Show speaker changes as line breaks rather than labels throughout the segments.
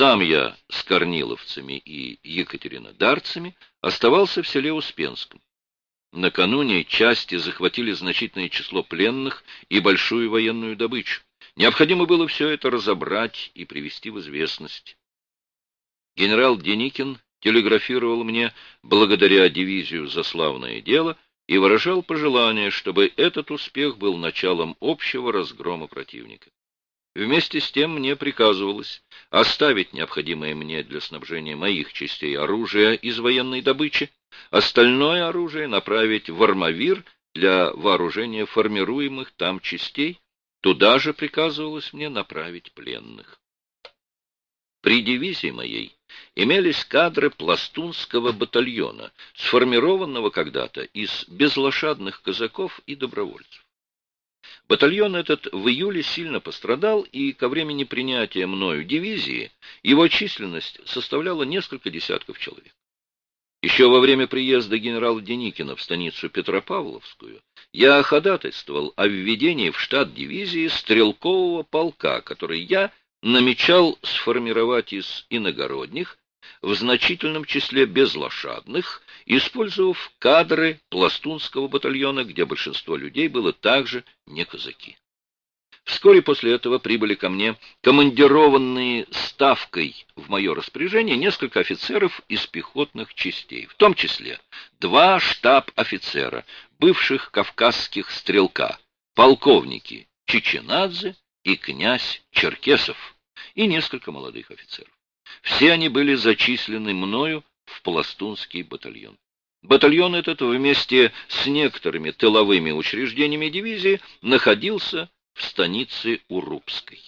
Сам я с корниловцами и екатеринодарцами оставался в селе Успенском. Накануне части захватили значительное число пленных и большую военную добычу. Необходимо было все это разобрать и привести в известность. Генерал Деникин телеграфировал мне, благодаря дивизию за славное дело, и выражал пожелание, чтобы этот успех был началом общего разгрома противника. Вместе с тем мне приказывалось оставить необходимое мне для снабжения моих частей оружия из военной добычи, остальное оружие направить в Армавир для вооружения формируемых там частей, туда же приказывалось мне направить пленных. При дивизии моей имелись кадры пластунского батальона, сформированного когда-то из безлошадных казаков и добровольцев. Батальон этот в июле сильно пострадал, и ко времени принятия мною дивизии его численность составляла несколько десятков человек. Еще во время приезда генерала Деникина в станицу Петропавловскую я ходатайствовал о введении в штат дивизии стрелкового полка, который я намечал сформировать из иногородних, в значительном числе безлошадных, использовав кадры пластунского батальона, где большинство людей было также не казаки. Вскоре после этого прибыли ко мне командированные ставкой в мое распоряжение несколько офицеров из пехотных частей, в том числе два штаб-офицера, бывших кавказских стрелка, полковники Чеченадзе и князь Черкесов, и несколько молодых офицеров. Все они были зачислены мною в пластунский батальон. Батальон этот вместе с некоторыми тыловыми учреждениями дивизии находился в станице Урупской.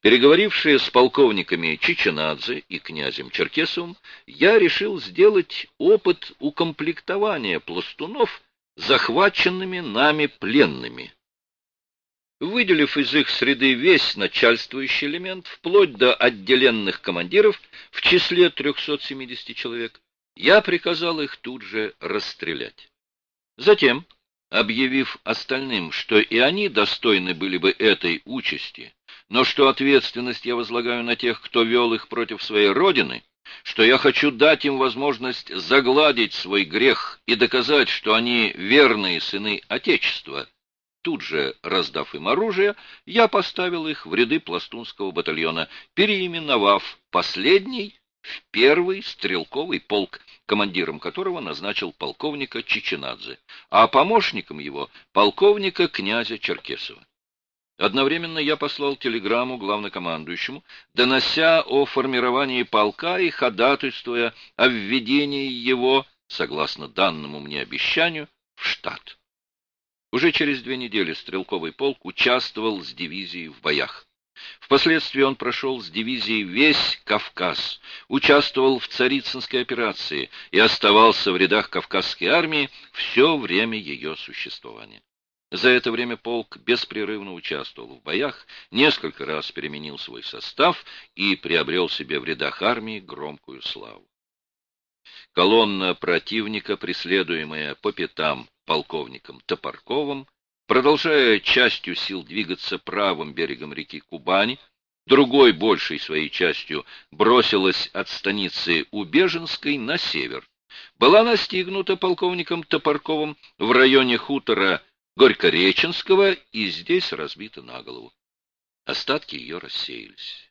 Переговорившие с полковниками Чичинадзе и князем Черкесовым, я решил сделать опыт укомплектования пластунов захваченными нами пленными, выделив из их среды весь начальствующий элемент, вплоть до отделенных командиров в числе 370 человек, я приказал их тут же расстрелять. Затем, объявив остальным, что и они достойны были бы этой участи, но что ответственность я возлагаю на тех, кто вел их против своей родины, что я хочу дать им возможность загладить свой грех и доказать, что они верные сыны Отечества, Тут же, раздав им оружие, я поставил их в ряды пластунского батальона, переименовав последний в первый стрелковый полк, командиром которого назначил полковника Чеченадзе, а помощником его — полковника князя Черкесова. Одновременно я послал телеграмму главнокомандующему, донося о формировании полка и ходатайствуя о введении его, согласно данному мне обещанию, в штат. Уже через две недели стрелковый полк участвовал с дивизией в боях. Впоследствии он прошел с дивизией весь Кавказ, участвовал в Царицынской операции и оставался в рядах Кавказской армии все время ее существования. За это время полк беспрерывно участвовал в боях, несколько раз переменил свой состав и приобрел себе в рядах армии громкую славу. Колонна противника, преследуемая по пятам полковником Топорковым, продолжая частью сил двигаться правым берегом реки Кубани, другой, большей своей частью, бросилась от станицы Убеженской на север. Была настигнута полковником Топорковым в районе хутора Горькореченского и здесь разбита на голову. Остатки ее рассеялись.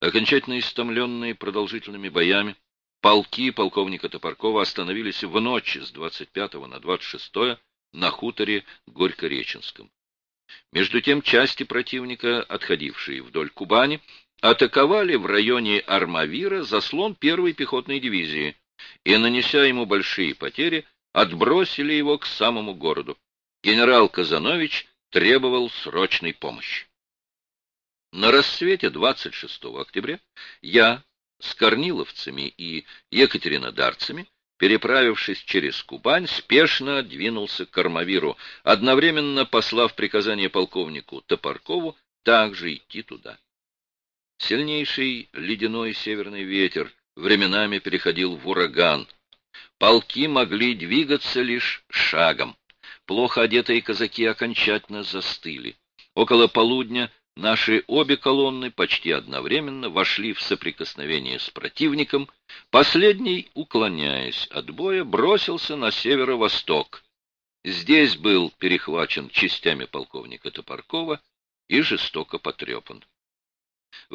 Окончательно истомленные продолжительными боями, полки полковника Топоркова остановились в ночь с 25 на 26 на хуторе Горькореченском. Между тем части противника, отходившие вдоль Кубани, атаковали в районе Армавира заслон первой пехотной дивизии и, нанеся ему большие потери, отбросили его к самому городу. Генерал Казанович требовал срочной помощи. На рассвете 26 октября я с корниловцами и екатеринодарцами, переправившись через Кубань, спешно двинулся к Кармавиру, одновременно послав приказание полковнику Топоркову также идти туда. Сильнейший ледяной северный ветер временами переходил в ураган. Полки могли двигаться лишь шагом. Плохо одетые казаки окончательно застыли. Около полудня Наши обе колонны почти одновременно вошли в соприкосновение с противником. Последний, уклоняясь от боя, бросился на северо-восток. Здесь был перехвачен частями полковника Топоркова и жестоко потрепан.